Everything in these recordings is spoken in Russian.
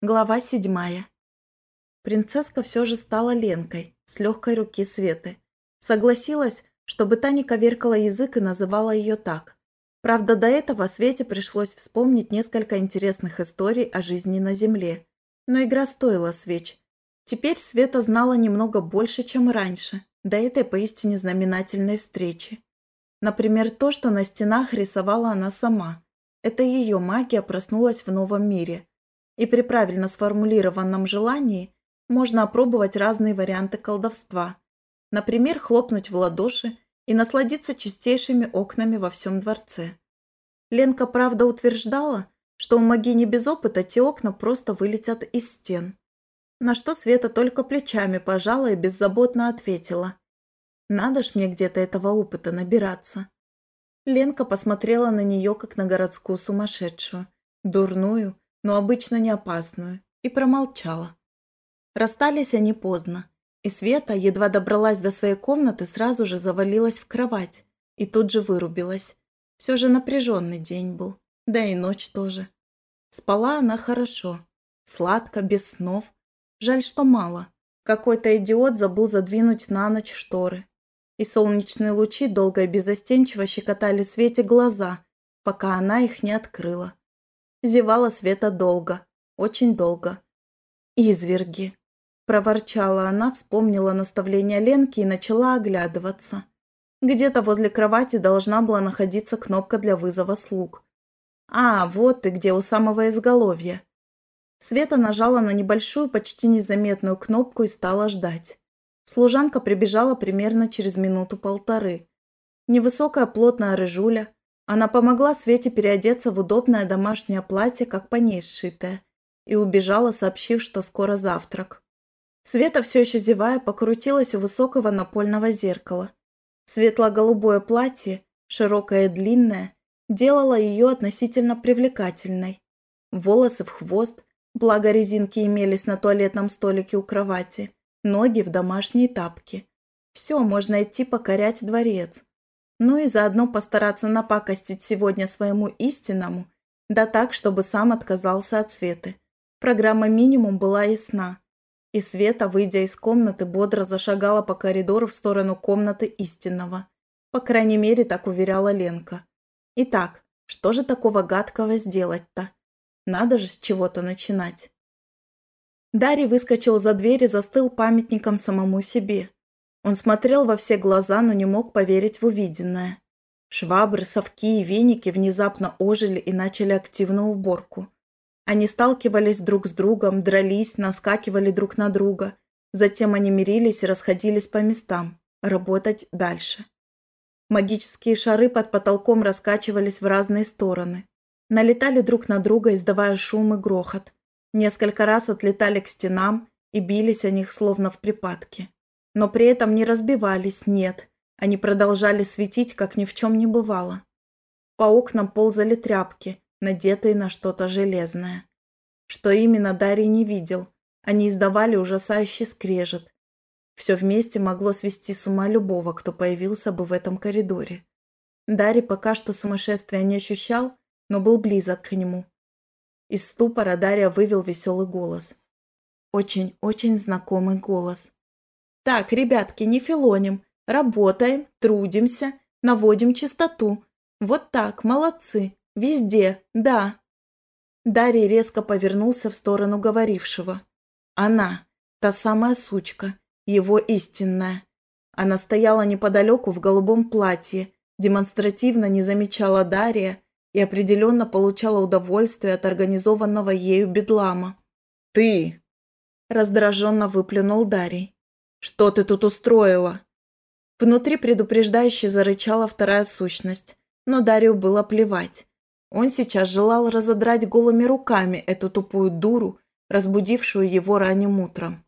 Глава седьмая. Принцесска все же стала Ленкой, с легкой руки Светы. Согласилась, чтобы та не коверкала язык и называла ее так. Правда, до этого Свете пришлось вспомнить несколько интересных историй о жизни на Земле. Но игра стоила свеч. Теперь Света знала немного больше, чем раньше, до этой поистине знаменательной встречи. Например, то, что на стенах рисовала она сама. Это ее магия проснулась в новом мире – и при правильно сформулированном желании можно опробовать разные варианты колдовства. Например, хлопнуть в ладоши и насладиться чистейшими окнами во всем дворце. Ленка, правда, утверждала, что у магини без опыта те окна просто вылетят из стен. На что Света только плечами пожала и беззаботно ответила. «Надо ж мне где-то этого опыта набираться». Ленка посмотрела на нее, как на городскую сумасшедшую, дурную, но обычно не опасную, и промолчала. Расстались они поздно, и Света, едва добралась до своей комнаты, сразу же завалилась в кровать и тут же вырубилась. Все же напряженный день был, да и ночь тоже. Спала она хорошо, сладко, без снов. Жаль, что мало. Какой-то идиот забыл задвинуть на ночь шторы. И солнечные лучи долго и безостенчиво щекотали Свете глаза, пока она их не открыла. Зевала Света долго, очень долго. «Изверги!» – проворчала она, вспомнила наставление Ленки и начала оглядываться. Где-то возле кровати должна была находиться кнопка для вызова слуг. «А, вот ты где, у самого изголовья!» Света нажала на небольшую, почти незаметную кнопку и стала ждать. Служанка прибежала примерно через минуту-полторы. Невысокая плотная рыжуля, она помогла Свете переодеться в удобное домашнее платье, как по ней сшитое, и убежала, сообщив, что скоро завтрак. Света, все еще зевая, покрутилась у высокого напольного зеркала. Светло-голубое платье, широкое и длинное, делало ее относительно привлекательной. Волосы в хвост, благо резинки имелись на туалетном столике у кровати, ноги в домашние тапки. Все, можно идти покорять дворец. Ну и заодно постараться напакостить сегодня своему истинному, да так, чтобы сам отказался от Светы. Программа минимум была ясна. И Света, выйдя из комнаты, бодро зашагала по коридору в сторону комнаты истинного. По крайней мере, так уверяла Ленка. Итак, что же такого гадкого сделать-то? Надо же с чего-то начинать. Дарий выскочил за дверь и застыл памятником самому себе. Он смотрел во все глаза, но не мог поверить в увиденное. Швабры, совки и веники внезапно ожили и начали активную уборку. Они сталкивались друг с другом, дрались, наскакивали друг на друга. Затем они мирились и расходились по местам. Работать дальше. Магические шары под потолком раскачивались в разные стороны. Налетали друг на друга, издавая шум и грохот. Несколько раз отлетали к стенам и бились о них словно в припадке но при этом не разбивались, нет. Они продолжали светить, как ни в чем не бывало. По окнам ползали тряпки, надетые на что-то железное. Что именно Дарий не видел. Они издавали ужасающий скрежет. Все вместе могло свести с ума любого, кто появился бы в этом коридоре. Дарий пока что сумасшествия не ощущал, но был близок к нему. Из ступора Дарья вывел веселый голос. Очень-очень знакомый голос. Так, ребятки, не филоним. Работаем, трудимся, наводим чистоту. Вот так, молодцы. Везде, да. Дарий резко повернулся в сторону говорившего. Она, та самая сучка, его истинная. Она стояла неподалеку в голубом платье, демонстративно не замечала Дария и определенно получала удовольствие от организованного ею бедлама. «Ты!» – раздраженно выплюнул Дарий. «Что ты тут устроила?» Внутри предупреждающе зарычала вторая сущность, но Дарью было плевать. Он сейчас желал разодрать голыми руками эту тупую дуру, разбудившую его ранним утром.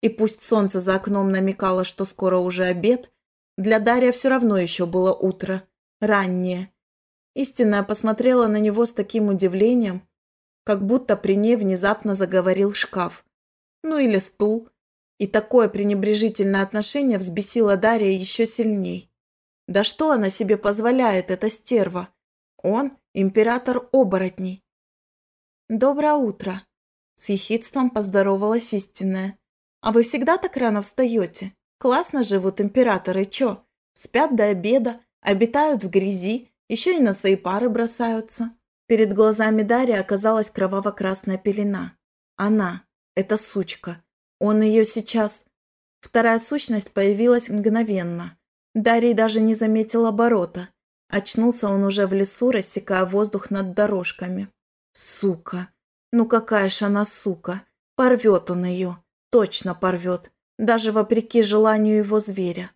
И пусть солнце за окном намекало, что скоро уже обед, для Дарья все равно еще было утро, раннее. Истинная посмотрела на него с таким удивлением, как будто при ней внезапно заговорил шкаф. Ну или стул, и такое пренебрежительное отношение взбесило Дарья еще сильней. Да что она себе позволяет, эта стерва? Он – император оборотней. «Доброе утро», – С ехидством поздоровалась истинная. «А вы всегда так рано встаете? Классно живут императоры, чё? Спят до обеда, обитают в грязи, еще и на свои пары бросаются». Перед глазами Дарьи оказалась кроваво-красная пелена. Она, эта сучка. Он ее сейчас... Вторая сущность появилась мгновенно. Дарий даже не заметил оборота. Очнулся он уже в лесу, рассекая воздух над дорожками. Сука. Ну какая ж она сука. Порвет он ее. Точно порвет. Даже вопреки желанию его зверя.